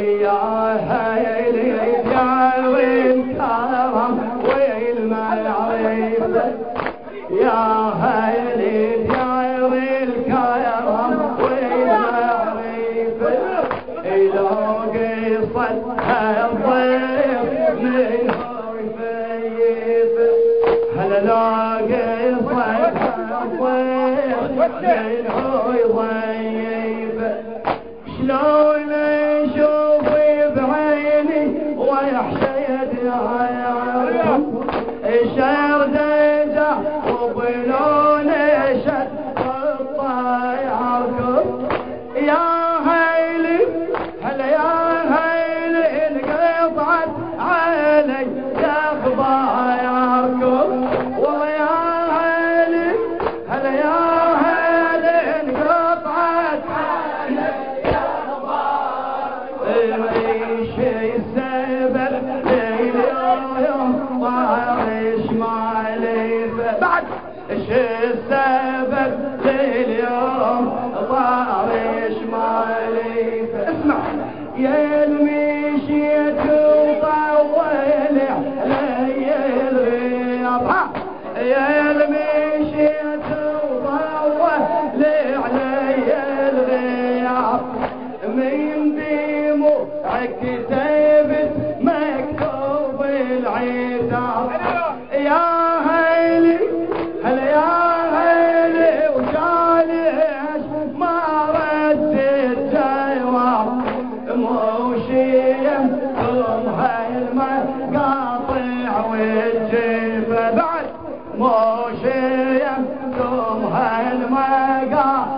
يا هيلي يا والكرم والمعرفة يا هيلي يا والكرم والمعرفة لو قصد الضيف من يفيف هل لو قصد الضيف من ويحشد عيالكم ها يا المشيت وطول علي الغياب. من دموعك كتبت والجيفة بعد مو شيمكم هالمقاطع.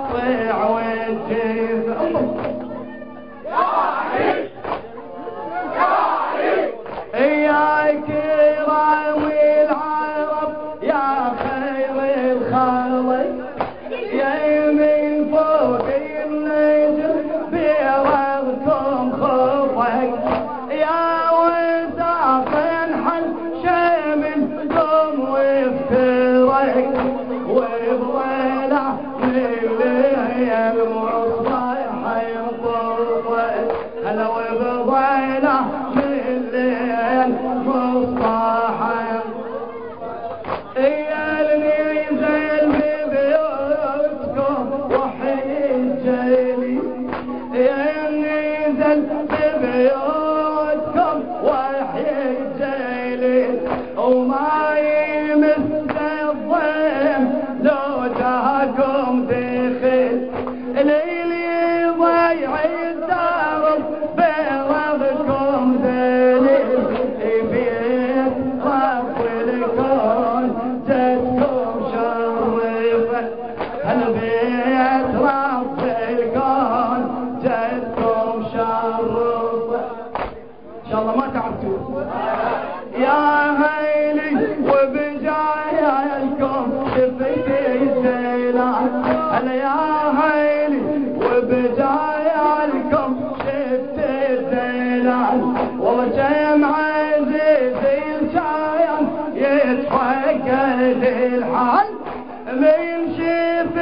وبضلع من ينطفئ هلا وبضلع هل بيت رب الكون جدكم شرفه إن شاء الله يا هيلي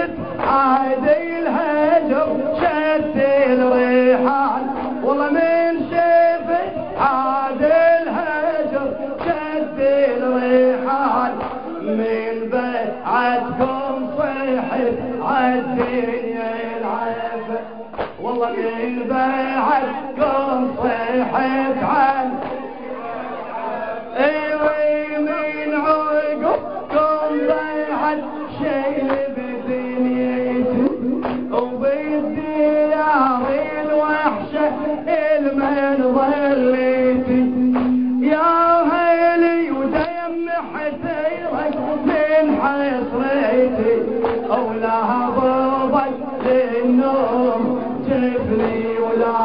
شفت عادي الهجر شد الريحان. والله من شفت عادي الهجر شد الريحان. من بعدكم صيحت عالدنيا العافة والله من بعدكم وبالديار الوحشة المن ظليتي يا حسيرك من حصريتي أو لا ضبك للنوم ولا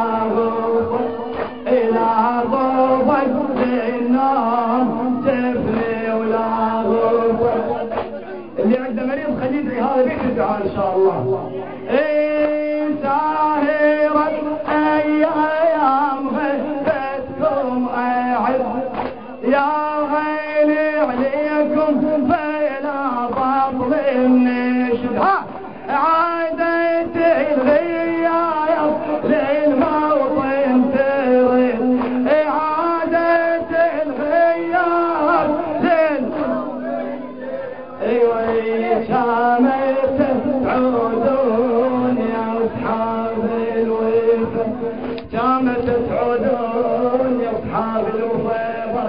إيه ساهرة أيام غيبتكم أعز. يا غيلي عليكم فلا بطل النشد